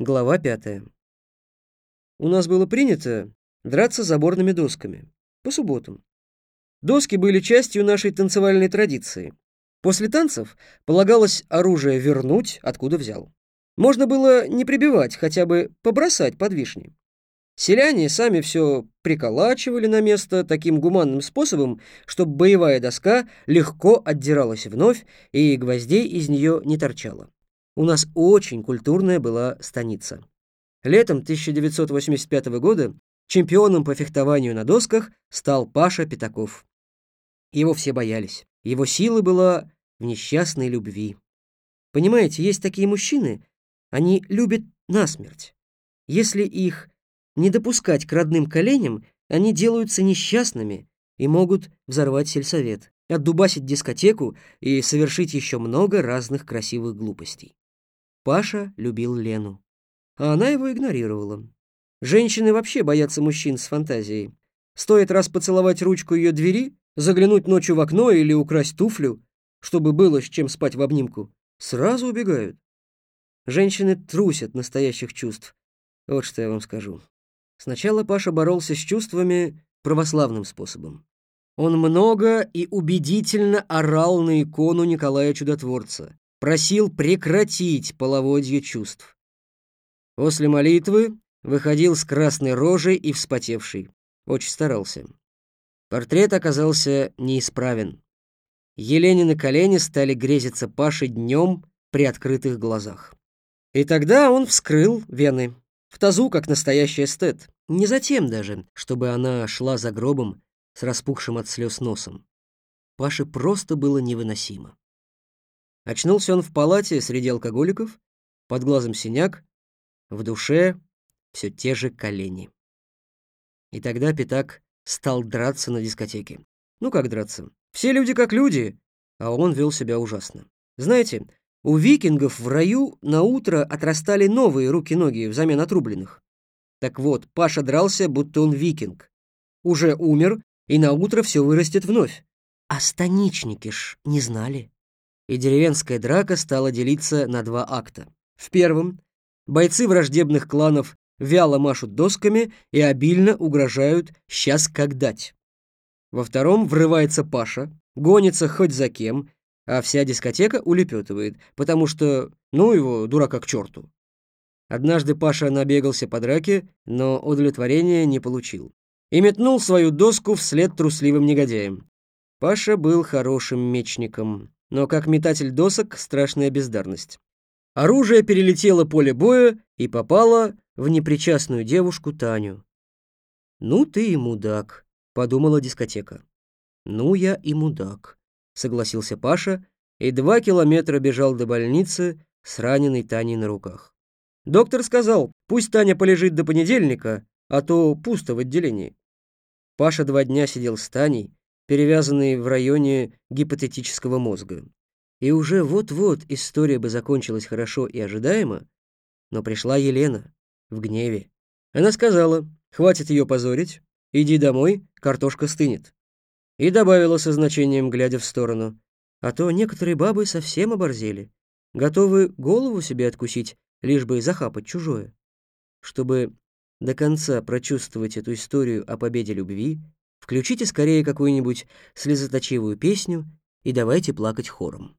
Глава пятая. У нас было принято драться заборными досками по субботам. Доски были частью нашей танцевальной традиции. После танцев полагалось оружие вернуть, откуда взял. Можно было не прибивать, хотя бы побросать под вишни. Селяне сами все приколачивали на место таким гуманным способом, чтобы боевая доска легко отдиралась вновь и гвоздей из нее не торчало. У нас очень культурная была станица. Летом 1985 года чемпионом по фехтованию на досках стал Паша Пятаков. Его все боялись. Его сила была в несчастной любви. Понимаете, есть такие мужчины, они любят насмерть. Если их не допускать к родным коленям, они делаются несчастными и могут взорвать сельсовет, отдубасить дискотеку и совершить еще много разных красивых глупостей. Паша любил Лену, а она его игнорировала. Женщины вообще боятся мужчин с фантазией. Стоит раз поцеловать ручку ее двери, заглянуть ночью в окно или украсть туфлю, чтобы было с чем спать в обнимку, сразу убегают. Женщины трусят настоящих чувств. Вот что я вам скажу. Сначала Паша боролся с чувствами православным способом. Он много и убедительно орал на икону Николая Чудотворца, просил прекратить половодье чувств. После молитвы выходил с красной рожей и вспотевший. Очень старался. Портрет оказался неисправен. Еленины колени стали грезиться Паше днем при открытых глазах. И тогда он вскрыл вены. В тазу, как настоящий эстет. Не затем даже, чтобы она шла за гробом с распухшим от слез носом. Паше просто было невыносимо. Очнулся он в палате среди алкоголиков, под глазом синяк, в душе все те же колени. И тогда Пятак стал драться на дискотеке. Ну как драться? Все люди как люди, а он вел себя ужасно. Знаете, у викингов в раю на утро отрастали новые руки-ноги взамен отрубленных. Так вот, Паша дрался, будто он викинг. Уже умер, и на утро все вырастет вновь. А станичники ж не знали. И деревенская драка стала делиться на два акта. В первом бойцы враждебных кланов вяло машут досками и обильно угрожают «сейчас как дать». Во втором врывается Паша, гонится хоть за кем, а вся дискотека улепетывает, потому что, ну его, дурака к черту. Однажды Паша набегался по драке, но удовлетворения не получил. И метнул свою доску вслед трусливым негодяям. Паша был хорошим мечником, но как метатель досок страшная бездарность. Оружие перелетело поле боя и попало в непричастную девушку Таню. «Ну ты и мудак», — подумала дискотека. «Ну я и мудак» согласился Паша и два километра бежал до больницы с раненой Таней на руках. Доктор сказал, пусть Таня полежит до понедельника, а то пусто в отделении. Паша два дня сидел с Таней, перевязанной в районе гипотетического мозга. И уже вот-вот история бы закончилась хорошо и ожидаемо, но пришла Елена в гневе. Она сказала, хватит ее позорить, иди домой, картошка стынет. И добавила со значением, глядя в сторону. А то некоторые бабы совсем оборзели. Готовы голову себе откусить, лишь бы захапать чужое. Чтобы до конца прочувствовать эту историю о победе любви, включите скорее какую-нибудь слезоточивую песню и давайте плакать хором.